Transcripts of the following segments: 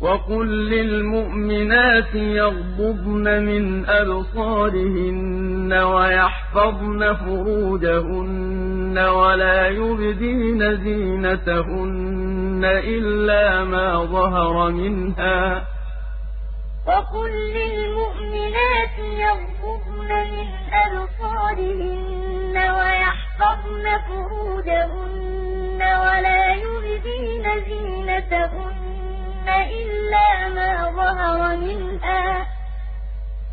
وَقُل لِّلْمُؤْمِنَاتِ يَغْضُضْنَ مِنْ أَبْصَارِهِنَّ وَيَحْفَظْنَ فُرُوجَهُنَّ وَلَا يُبْدِينَ زِينَتَهُنَّ إِلَّا مَا ظَهَرَ مِنْهَا وَقُل لِّلْمُؤْمِنَاتِ يَغْضُضْنَ مِنْ أَبْصَارِهِنَّ وَيَحْفَظْنَ فُرُوجَهُنَّ وَلَا يُبْدِينَ زِينَتَهُنَّ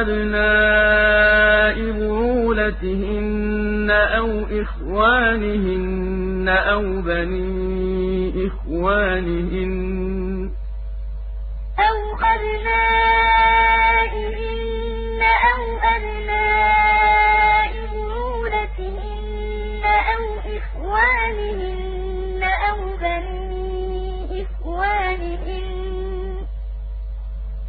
أَبْنَاءِ بُعُولَتِهِنَّ أَوْ إِخْوَانِهِنَّ أَوْ بَنِي إِخْوَانِهِنَّ أَوْ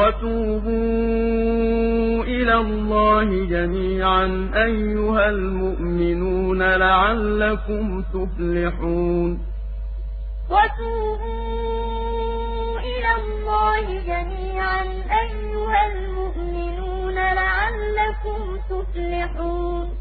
وَتُوبُوا إِلَى اللَّهِ جَمِيعًا أَيُّهَ الْمُؤْمِنُونَ لَعَلَّكُمْ تُفْلِحُونَ. وَتُوبُوا إِلَى اللَّهِ جَمِيعًا أَيُّهَ الْمُؤْمِنُونَ لَعَلَّكُمْ تُفْلِحُونَ.